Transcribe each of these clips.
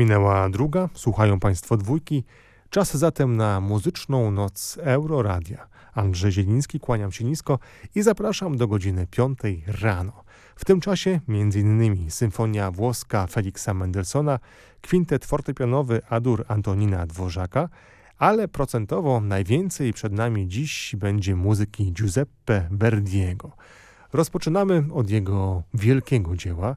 Minęła druga, słuchają Państwo dwójki. Czas zatem na muzyczną noc Euroradia. Andrzej Zieliński, kłaniam się nisko i zapraszam do godziny piątej rano. W tym czasie m.in. symfonia włoska Feliksa Mendelssohna, kwintet fortepianowy Adur Antonina Dworzaka, ale procentowo najwięcej przed nami dziś będzie muzyki Giuseppe Verdiego. Rozpoczynamy od jego wielkiego dzieła,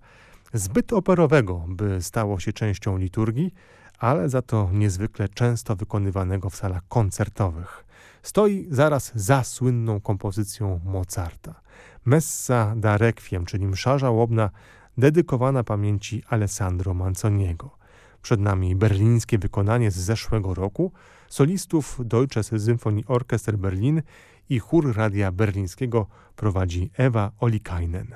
zbyt operowego, by stało się częścią liturgii, ale za to niezwykle często wykonywanego w salach koncertowych. Stoi zaraz za słynną kompozycją Mozarta. Messa da Requiem, czyli msza żałobna dedykowana pamięci Alessandro Manzoniego. Przed nami berlińskie wykonanie z zeszłego roku solistów Deutsches Orchester Berlin i chór Radia Berlińskiego prowadzi Ewa Olikainen.